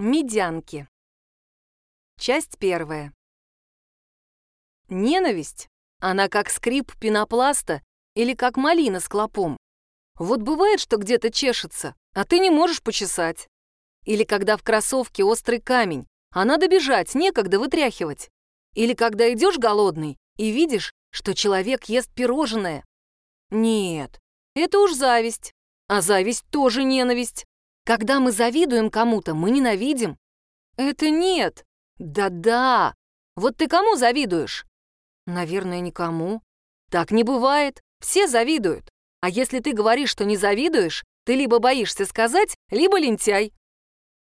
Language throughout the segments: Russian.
Медянки. Часть первая. Ненависть, она как скрип пенопласта или как малина с клопом. Вот бывает, что где-то чешется, а ты не можешь почесать. Или когда в кроссовке острый камень, а надо бежать, некогда вытряхивать. Или когда идешь голодный и видишь, что человек ест пирожное. Нет, это уж зависть. А зависть тоже ненависть. Когда мы завидуем кому-то, мы ненавидим. Это нет. Да-да. Вот ты кому завидуешь? Наверное, никому. Так не бывает. Все завидуют. А если ты говоришь, что не завидуешь, ты либо боишься сказать, либо лентяй.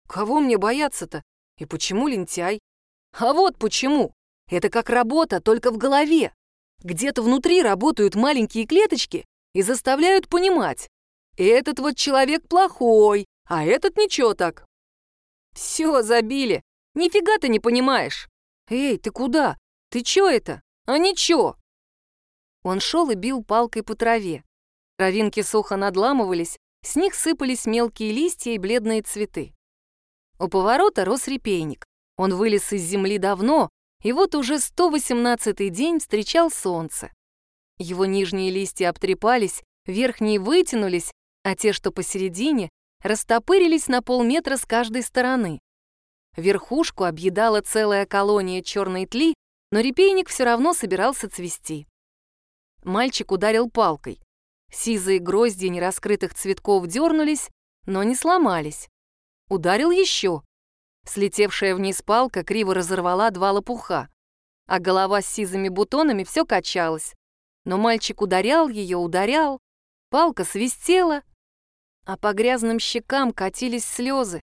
Кого мне бояться-то? И почему лентяй? А вот почему. Это как работа, только в голове. Где-то внутри работают маленькие клеточки и заставляют понимать. Этот вот человек плохой, а этот ничего так. Все, забили. Нифига ты не понимаешь. Эй, ты куда? Ты чё это? А ничего. Он шел и бил палкой по траве. Травинки сухо надламывались, с них сыпались мелкие листья и бледные цветы. У поворота рос репейник. Он вылез из земли давно, и вот уже 118-й день встречал солнце. Его нижние листья обтрепались, верхние вытянулись, а те, что посередине, растопырились на полметра с каждой стороны. Верхушку объедала целая колония черной тли, но репейник все равно собирался цвести. Мальчик ударил палкой. Сизые грозди нераскрытых цветков дернулись, но не сломались. Ударил еще. Слетевшая вниз палка криво разорвала два лопуха, а голова с сизыми бутонами все качалась. Но мальчик ударял ее, ударял, палка свистела, а по грязным щекам катились слезы.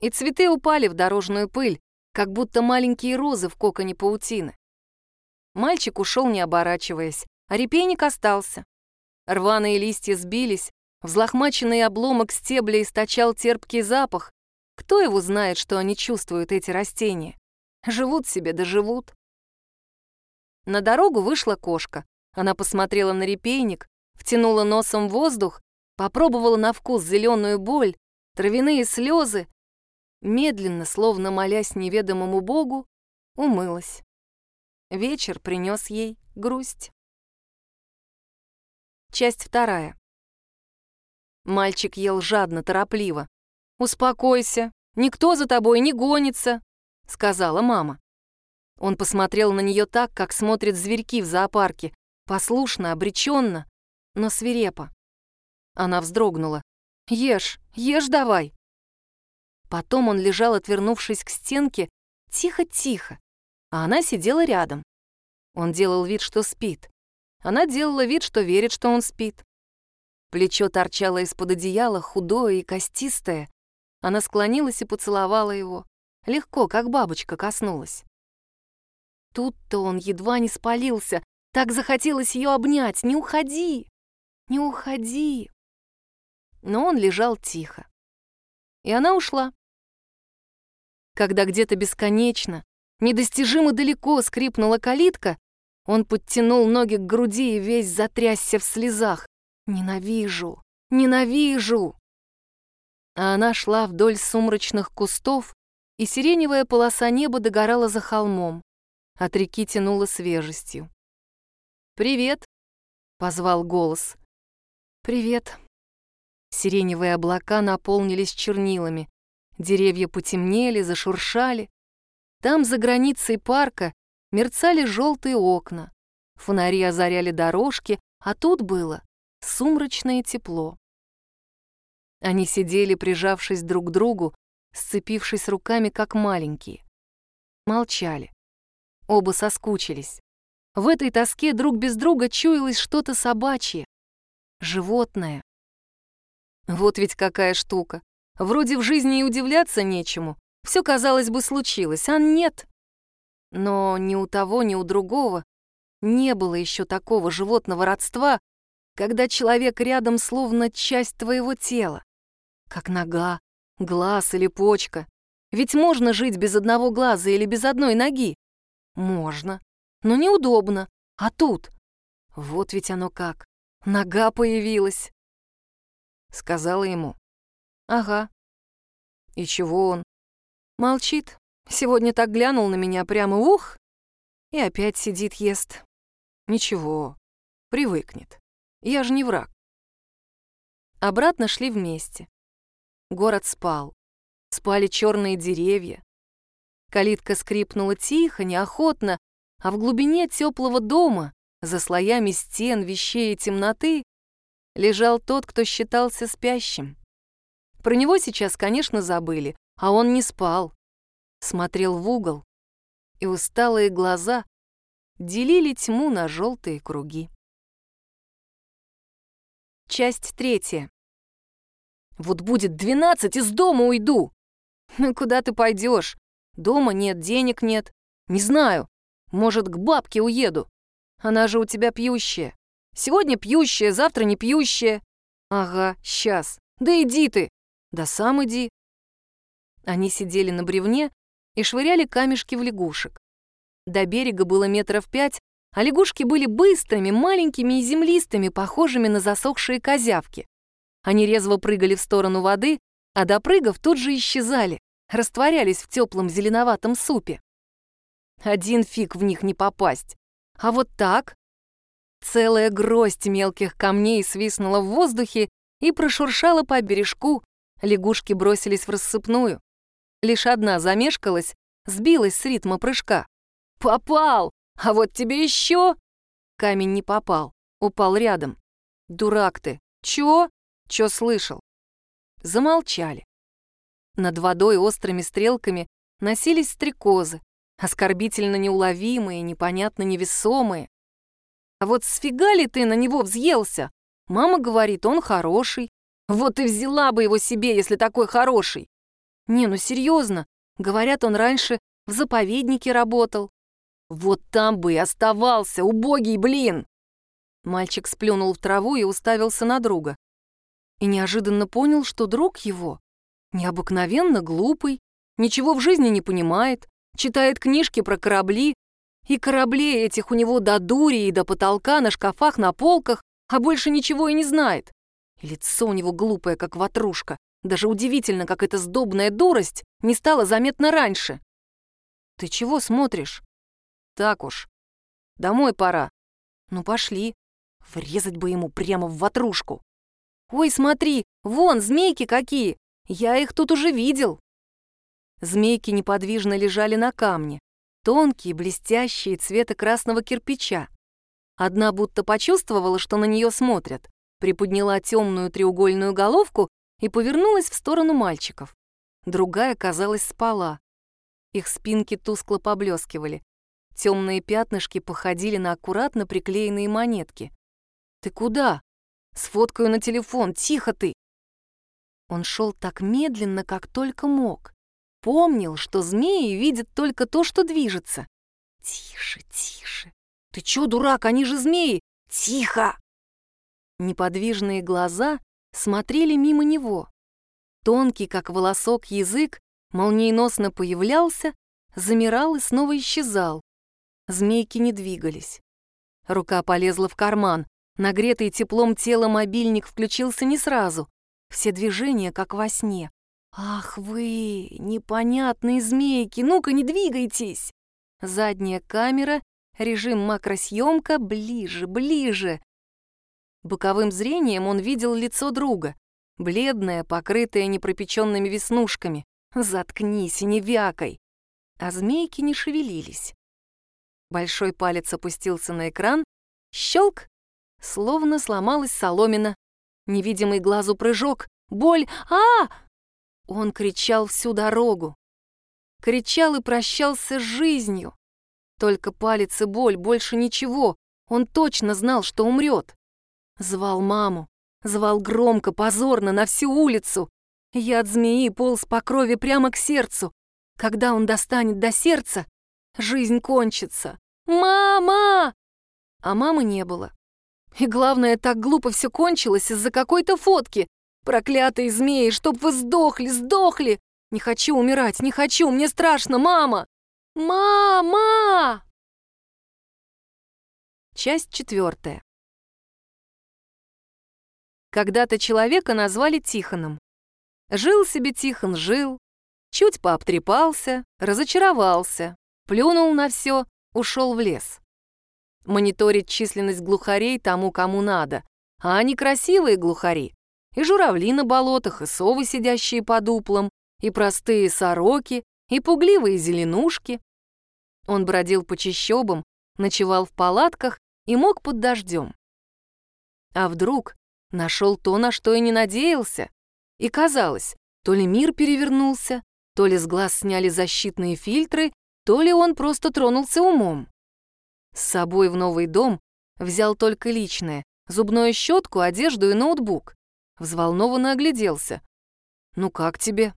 И цветы упали в дорожную пыль, как будто маленькие розы в коконе паутины. Мальчик ушел, не оборачиваясь, а репейник остался. Рваные листья сбились, взлохмаченный обломок стебля источал терпкий запах. Кто его знает, что они чувствуют, эти растения? Живут себе да живут. На дорогу вышла кошка. Она посмотрела на репейник, втянула носом воздух попробовала на вкус зеленую боль, травяные слезы, медленно, словно молясь неведомому Богу, умылась. Вечер принес ей грусть. Часть вторая. Мальчик ел жадно, торопливо. «Успокойся, никто за тобой не гонится», — сказала мама. Он посмотрел на нее так, как смотрят зверьки в зоопарке, послушно, обреченно, но свирепо. Она вздрогнула. «Ешь, ешь давай!» Потом он лежал, отвернувшись к стенке, тихо-тихо, а она сидела рядом. Он делал вид, что спит. Она делала вид, что верит, что он спит. Плечо торчало из-под одеяла, худое и костистое. Она склонилась и поцеловала его. Легко, как бабочка, коснулась. Тут-то он едва не спалился. Так захотелось ее обнять. «Не уходи! Не уходи!» Но он лежал тихо. И она ушла. Когда где-то бесконечно, недостижимо далеко скрипнула калитка, он подтянул ноги к груди и весь затрясся в слезах. «Ненавижу! Ненавижу!» А она шла вдоль сумрачных кустов, и сиреневая полоса неба догорала за холмом. От реки тянула свежестью. «Привет!» — позвал голос. «Привет!» Сиреневые облака наполнились чернилами. Деревья потемнели, зашуршали. Там, за границей парка, мерцали желтые окна. Фонари озаряли дорожки, а тут было сумрачное тепло. Они сидели, прижавшись друг к другу, сцепившись руками, как маленькие. Молчали. Оба соскучились. В этой тоске друг без друга чуялось что-то собачье, животное. Вот ведь какая штука. Вроде в жизни и удивляться нечему. Все, казалось бы, случилось, а нет. Но ни у того, ни у другого не было еще такого животного родства, когда человек рядом словно часть твоего тела. Как нога, глаз или почка. Ведь можно жить без одного глаза или без одной ноги. Можно, но неудобно. А тут? Вот ведь оно как. Нога появилась сказала ему. «Ага». И чего он? Молчит. Сегодня так глянул на меня прямо ух, и опять сидит ест. Ничего, привыкнет. Я же не враг. Обратно шли вместе. Город спал. Спали черные деревья. Калитка скрипнула тихо, неохотно, а в глубине теплого дома, за слоями стен, вещей и темноты, лежал тот, кто считался спящим. Про него сейчас, конечно, забыли, а он не спал. Смотрел в угол, и усталые глаза делили тьму на желтые круги. Часть третья. Вот будет двенадцать, из дома уйду. Ну куда ты пойдешь? Дома нет, денег нет. Не знаю. Может, к бабке уеду. Она же у тебя пьющая. Сегодня пьющая, завтра не пьющая. Ага, сейчас. Да иди ты. Да сам иди. Они сидели на бревне и швыряли камешки в лягушек. До берега было метров пять, а лягушки были быстрыми, маленькими и землистыми, похожими на засохшие козявки. Они резво прыгали в сторону воды, а допрыгав, тут же исчезали, растворялись в теплом зеленоватом супе. Один фиг в них не попасть. А вот так? Целая гроздь мелких камней свистнула в воздухе и прошуршала по бережку, лягушки бросились в рассыпную. Лишь одна замешкалась, сбилась с ритма прыжка. «Попал! А вот тебе еще!» Камень не попал, упал рядом. «Дурак ты! Чё?» Чё слышал?» Замолчали. Над водой острыми стрелками носились стрекозы, оскорбительно неуловимые, непонятно невесомые. «А вот сфига ли ты на него взъелся? Мама говорит, он хороший. Вот и взяла бы его себе, если такой хороший. Не, ну серьезно, говорят, он раньше в заповеднике работал. Вот там бы и оставался, убогий блин!» Мальчик сплюнул в траву и уставился на друга и неожиданно понял, что друг его необыкновенно глупый, ничего в жизни не понимает, читает книжки про корабли, и кораблей этих у него до дури и до потолка на шкафах, на полках, а больше ничего и не знает. И лицо у него глупое, как ватрушка. Даже удивительно, как эта сдобная дурость не стала заметна раньше. «Ты чего смотришь?» «Так уж. Домой пора». «Ну, пошли. Врезать бы ему прямо в ватрушку». «Ой, смотри, вон змейки какие! Я их тут уже видел!» Змейки неподвижно лежали на камне, тонкие, блестящие, цвета красного кирпича. Одна будто почувствовала, что на нее смотрят, приподняла темную треугольную головку и повернулась в сторону мальчиков. Другая, казалось, спала. Их спинки тускло поблескивали. Темные пятнышки походили на аккуратно приклеенные монетки. «Ты куда?» Сфоткаю на телефон, тихо ты!» Он шел так медленно, как только мог. Помнил, что змеи видят только то, что движется. «Тише, тише! Ты чё, дурак, они же змеи! Тихо!» Неподвижные глаза смотрели мимо него. Тонкий, как волосок, язык молниеносно появлялся, замирал и снова исчезал. Змейки не двигались. Рука полезла в карман. Нагретый теплом тела мобильник включился не сразу. Все движения, как во сне. «Ах вы, непонятные змейки, ну-ка не двигайтесь!» Задняя камера, режим макросъемка, ближе, ближе. Боковым зрением он видел лицо друга. Бледное, покрытое непропеченными веснушками. «Заткнись не вякай!» А змейки не шевелились. Большой палец опустился на экран, щелк, Словно сломалась соломина. Невидимый глазу прыжок. Боль. а Он кричал всю дорогу. Кричал и прощался с жизнью. Только палец и боль, больше ничего. Он точно знал, что умрет. Звал маму. Звал громко, позорно, на всю улицу. Яд змеи полз по крови прямо к сердцу. Когда он достанет до сердца, жизнь кончится. «Мама!» А мамы не было. И главное, так глупо все кончилось из-за какой-то фотки. Проклятые змеи, чтоб вы сдохли, сдохли! Не хочу умирать, не хочу, мне страшно, мама! Мама! Часть четвертая. Когда-то человека назвали Тихоном. Жил себе Тихон, жил, Чуть пообтрепался, разочаровался, плюнул на все, ушел в лес. Мониторить численность глухарей тому, кому надо, а они красивые глухари. И журавли на болотах, и совы, сидящие под дуплом, и простые сороки, и пугливые зеленушки. Он бродил по чащобам, ночевал в палатках и мог под дождем. А вдруг нашел то, на что и не надеялся, и казалось, то ли мир перевернулся, то ли с глаз сняли защитные фильтры, то ли он просто тронулся умом. С собой в новый дом взял только личное — зубную щетку, одежду и ноутбук. Взволнованно огляделся. «Ну как тебе?»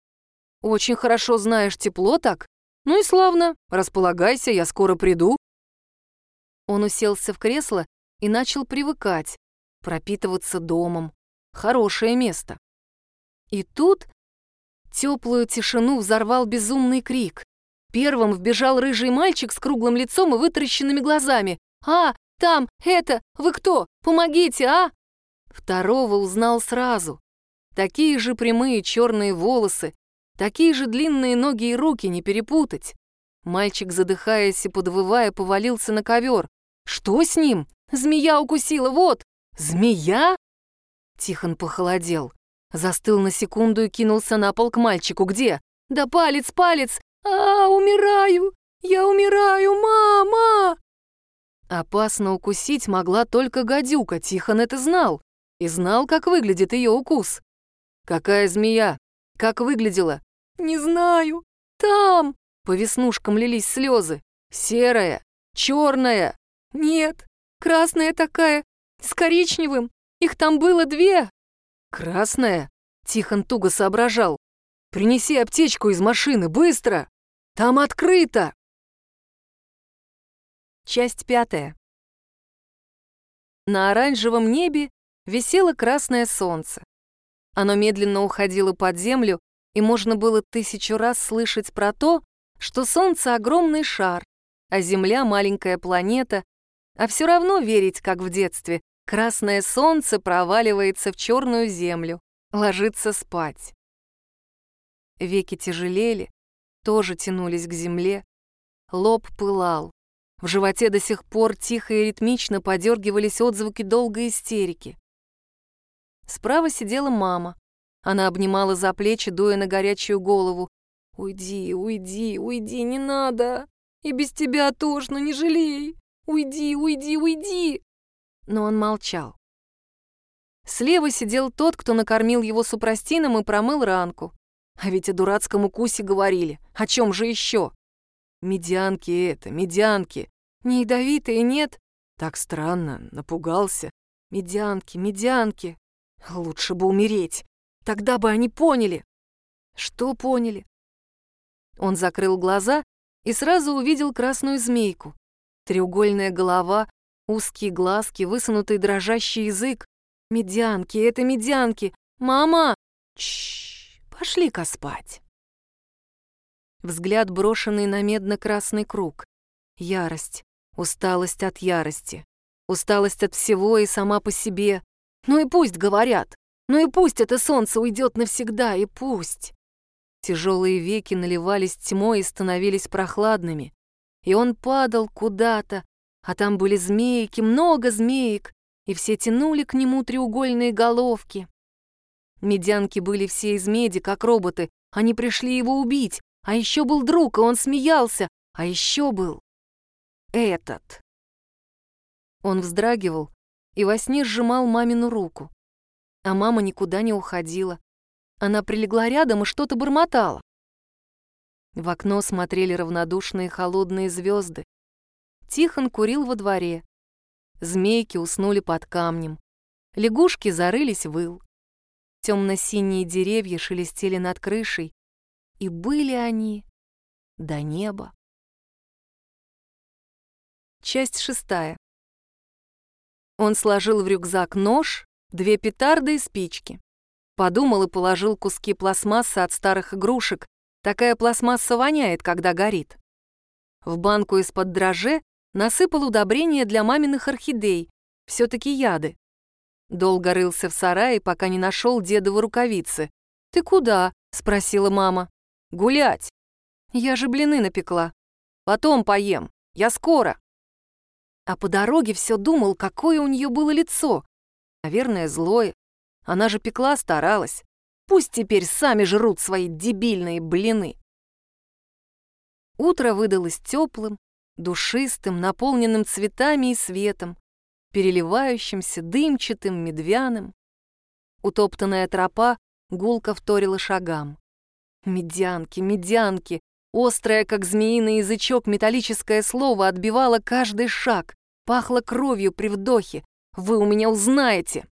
«Очень хорошо знаешь, тепло так?» «Ну и славно, располагайся, я скоро приду». Он уселся в кресло и начал привыкать, пропитываться домом. Хорошее место. И тут теплую тишину взорвал безумный крик. Первым вбежал рыжий мальчик с круглым лицом и вытаращенными глазами. «А, там, это, вы кто? Помогите, а?» Второго узнал сразу. Такие же прямые черные волосы, такие же длинные ноги и руки, не перепутать. Мальчик, задыхаясь и подвывая, повалился на ковер. «Что с ним? Змея укусила, вот!» «Змея?» Тихон похолодел. Застыл на секунду и кинулся на пол к мальчику. «Где?» «Да палец, палец! А, умираю! Я умираю, мама!» Опасно укусить могла только гадюка, Тихон это знал. И знал, как выглядит ее укус. «Какая змея? Как выглядела?» «Не знаю. Там!» По веснушкам лились слезы. «Серая? Черная?» «Нет, красная такая, с коричневым. Их там было две». «Красная?» Тихон туго соображал. Принеси аптечку из машины, быстро! Там открыто!» Часть пятая. На оранжевом небе висело красное солнце. Оно медленно уходило под землю, и можно было тысячу раз слышать про то, что солнце — огромный шар, а Земля — маленькая планета, а все равно верить, как в детстве, красное солнце проваливается в черную землю, ложится спать. Веки тяжелели, тоже тянулись к земле. Лоб пылал. В животе до сих пор тихо и ритмично подергивались отзвуки долгой истерики. Справа сидела мама. Она обнимала за плечи, дуя на горячую голову. «Уйди, уйди, уйди, не надо! И без тебя тошно, не жалей! Уйди, уйди, уйди!» Но он молчал. Слева сидел тот, кто накормил его супрастином и промыл ранку. А ведь о дурацком укусе говорили. О чем же еще? Медянки это, медянки. Не ядовитые, нет? Так странно, напугался. Медянки, медянки. Лучше бы умереть. Тогда бы они поняли. Что поняли? Он закрыл глаза и сразу увидел красную змейку. Треугольная голова, узкие глазки, высунутый дрожащий язык. Медянки, это медянки. Мама! Чш! Пошли-ка спать. Взгляд, брошенный на медно-красный круг. Ярость, усталость от ярости, усталость от всего и сама по себе. Ну и пусть говорят, ну и пусть это солнце уйдет навсегда, и пусть. Тяжелые веки наливались тьмой и становились прохладными. И он падал куда-то, а там были змейки, много змеек, и все тянули к нему треугольные головки. Медянки были все из меди, как роботы. Они пришли его убить. А еще был друг, и он смеялся. А еще был этот. Он вздрагивал и во сне сжимал мамину руку. А мама никуда не уходила. Она прилегла рядом и что-то бормотала. В окно смотрели равнодушные холодные звезды. Тихон курил во дворе. Змейки уснули под камнем. Лягушки зарылись в ил. Темно-синие деревья шелестели над крышей, и были они до неба. Часть шестая. Он сложил в рюкзак нож, две петарды и спички. Подумал и положил куски пластмассы от старых игрушек. Такая пластмасса воняет, когда горит. В банку из-под дроже насыпал удобрение для маминых орхидей, все-таки яды. Долго рылся в сарае, пока не нашел дедовы рукавицы. «Ты куда?» — спросила мама. Гулять. Я же блины напекла. Потом поем. Я скоро. А по дороге все думал, какое у нее было лицо. Наверное, злое. Она же пекла, старалась. Пусть теперь сами жрут свои дебильные блины. Утро выдалось теплым, душистым, наполненным цветами и светом, переливающимся, дымчатым, медвяным. Утоптанная тропа гулко вторила шагам. Медянки, медянки, острое, как змеиный язычок, металлическое слово отбивало каждый шаг, пахло кровью при вдохе. Вы у меня узнаете.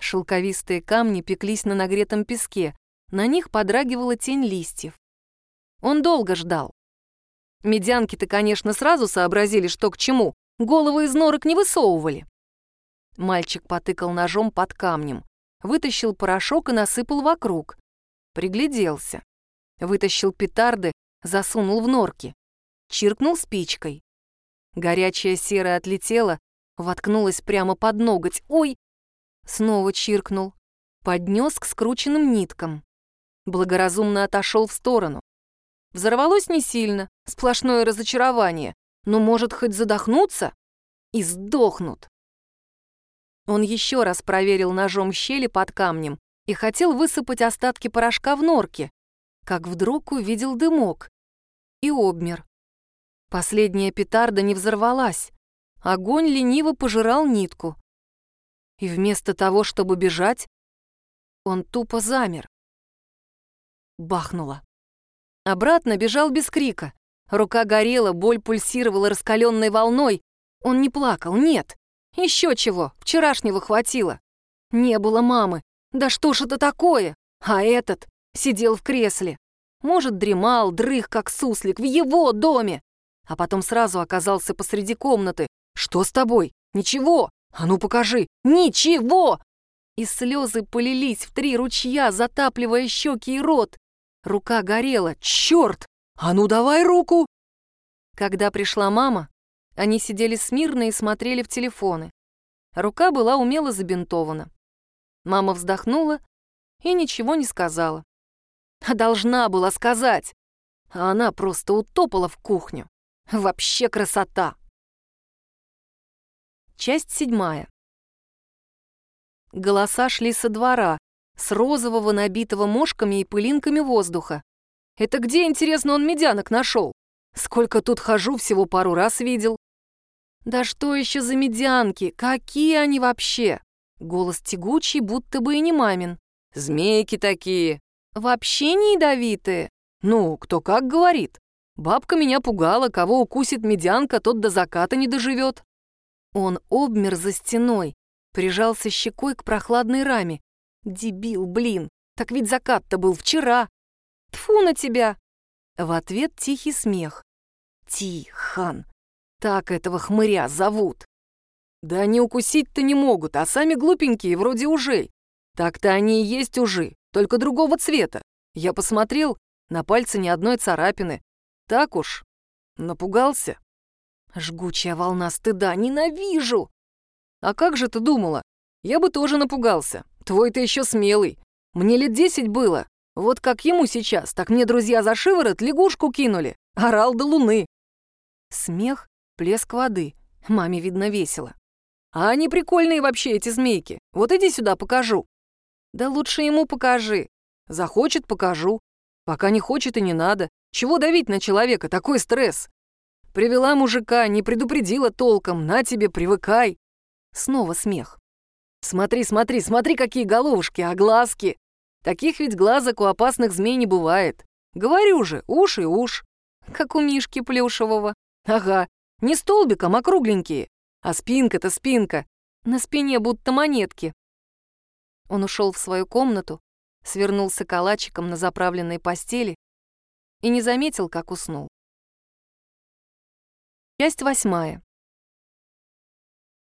Шелковистые камни пеклись на нагретом песке, на них подрагивала тень листьев. Он долго ждал. Медянки-то, конечно, сразу сообразили, что к чему, головы из норок не высовывали. Мальчик потыкал ножом под камнем, вытащил порошок и насыпал вокруг. Пригляделся. Вытащил петарды, засунул в норки. Чиркнул спичкой. Горячая сера отлетела, воткнулась прямо под ноготь. «Ой!» Снова чиркнул. Поднес к скрученным ниткам. Благоразумно отошел в сторону. Взорвалось не сильно, сплошное разочарование. Но может хоть задохнуться? И сдохнут. Он еще раз проверил ножом щели под камнем и хотел высыпать остатки порошка в норке, как вдруг увидел дымок и обмер. Последняя петарда не взорвалась. Огонь лениво пожирал нитку. И вместо того, чтобы бежать, он тупо замер. Бахнуло. Обратно бежал без крика. Рука горела, боль пульсировала раскаленной волной. Он не плакал, нет. Еще чего, вчерашнего хватило. Не было мамы. Да что ж это такое? А этот сидел в кресле. Может, дремал, дрых, как суслик, в его доме. А потом сразу оказался посреди комнаты. «Что с тобой? Ничего! А ну покажи! Ничего!» И слезы полились в три ручья, затапливая щеки и рот. Рука горела. «Черт! А ну давай руку!» Когда пришла мама, они сидели смирно и смотрели в телефоны. Рука была умело забинтована. Мама вздохнула и ничего не сказала. Должна была сказать. А она просто утопала в кухню. Вообще красота. Часть седьмая. Голоса шли со двора, с розового, набитого мошками и пылинками воздуха. Это где, интересно, он медянок нашел? Сколько тут хожу, всего пару раз видел. Да что еще за медянки? Какие они вообще? Голос тягучий, будто бы и не мамин. Змейки такие. Вообще не ядовитые. Ну, кто как говорит. Бабка меня пугала, кого укусит медянка, тот до заката не доживет. Он обмер за стеной, прижался щекой к прохладной раме. Дебил, блин, так ведь закат-то был вчера. Тфу на тебя. В ответ тихий смех. Тихон. Так этого хмыря зовут. Да они укусить-то не могут, а сами глупенькие, вроде ужей. Так-то они и есть ужи, только другого цвета. Я посмотрел, на пальце ни одной царапины. Так уж, напугался. Жгучая волна стыда, ненавижу! А как же ты думала? Я бы тоже напугался. Твой-то еще смелый. Мне лет десять было. Вот как ему сейчас, так мне друзья за шиворот лягушку кинули. Орал до луны. Смех, плеск воды. Маме, видно, весело. А они прикольные вообще, эти змейки. Вот иди сюда, покажу. Да лучше ему покажи. Захочет, покажу. Пока не хочет и не надо. Чего давить на человека, такой стресс? Привела мужика, не предупредила толком, на тебе, привыкай. Снова смех. Смотри, смотри, смотри, какие головушки, а глазки. Таких ведь глазок у опасных змей не бывает. Говорю же, уши уж. Как у Мишки плюшевого. Ага, не столбиком, а кругленькие. А спинка-то спинка. На спине будто монетки. Он ушел в свою комнату, свернулся калачиком на заправленной постели и не заметил, как уснул. Часть восьмая.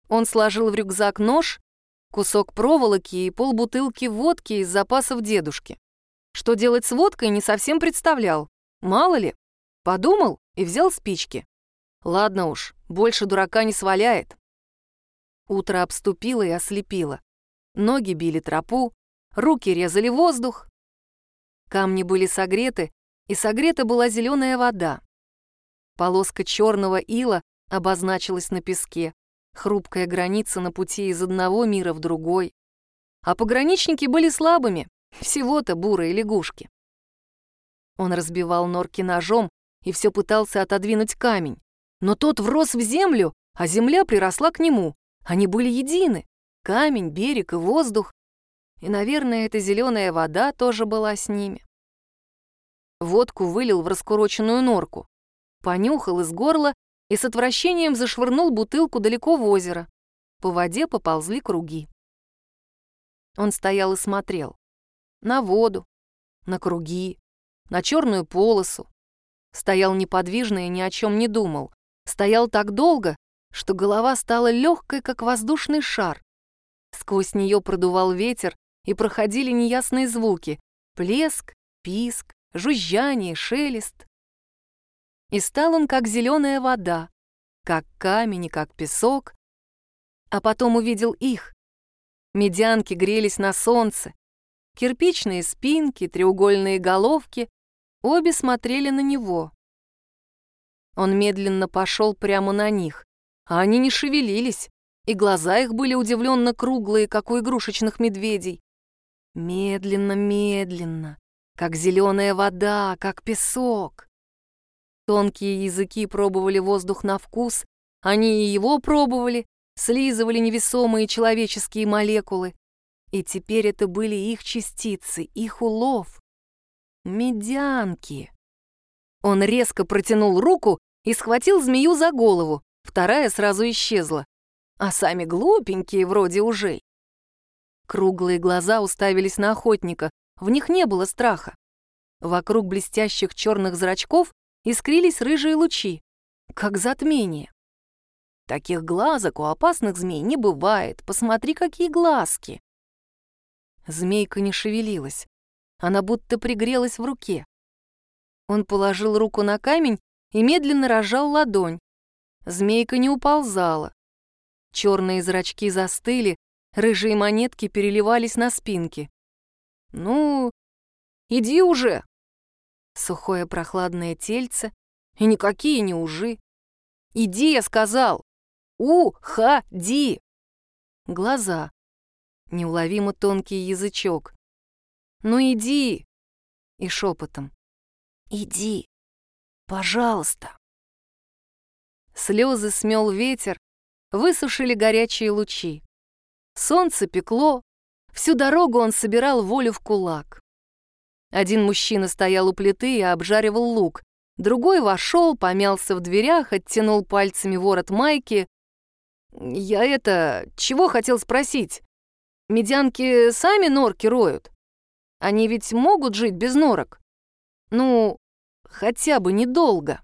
Он сложил в рюкзак нож, кусок проволоки и полбутылки водки из запасов дедушки. Что делать с водкой, не совсем представлял. Мало ли. Подумал и взял спички. Ладно уж, больше дурака не сваляет. Утро обступило и ослепило. Ноги били тропу, руки резали воздух. Камни были согреты, и согрета была зеленая вода. Полоска черного ила обозначилась на песке, хрупкая граница на пути из одного мира в другой. А пограничники были слабыми, всего-то бурые лягушки. Он разбивал норки ножом и все пытался отодвинуть камень. Но тот врос в землю, а земля приросла к нему. Они были едины. Камень, берег и воздух. И, наверное, эта зеленая вода тоже была с ними. Водку вылил в раскуроченную норку. Понюхал из горла и с отвращением зашвырнул бутылку далеко в озеро. По воде поползли круги. Он стоял и смотрел. На воду, на круги, на черную полосу. Стоял неподвижно и ни о чем не думал. Стоял так долго, что голова стала легкой, как воздушный шар. Сквозь нее продувал ветер, и проходили неясные звуки — плеск, писк, жужжание, шелест. И стал он как зеленая вода, как камень и как песок. А потом увидел их. Медянки грелись на солнце. Кирпичные спинки, треугольные головки обе смотрели на него. Он медленно пошел прямо на них, а они не шевелились, и глаза их были удивленно круглые, как у игрушечных медведей. Медленно, медленно, как зеленая вода, как песок. Тонкие языки пробовали воздух на вкус, они и его пробовали, слизывали невесомые человеческие молекулы. И теперь это были их частицы, их улов. Медянки. Он резко протянул руку и схватил змею за голову, вторая сразу исчезла. А сами глупенькие, вроде ужей. Круглые глаза уставились на охотника, в них не было страха. Вокруг блестящих черных зрачков искрились рыжие лучи, как затмение. Таких глазок у опасных змей не бывает, посмотри, какие глазки. Змейка не шевелилась, она будто пригрелась в руке. Он положил руку на камень и медленно разжал ладонь. Змейка не уползала. Черные зрачки застыли, рыжие монетки переливались на спинке. «Ну, иди уже!» Сухое прохладное тельце и никакие не ужи. «Иди!» — я сказал. «У-ха-ди!» Глаза. Неуловимо тонкий язычок. «Ну иди!» И шепотом. «Иди!» Пожалуйста. Слезы смел ветер, высушили горячие лучи. Солнце пекло, всю дорогу он собирал волю в кулак. Один мужчина стоял у плиты и обжаривал лук, другой вошел, помялся в дверях, оттянул пальцами ворот майки. «Я это... чего хотел спросить? Медянки сами норки роют? Они ведь могут жить без норок? Ну, хотя бы недолго.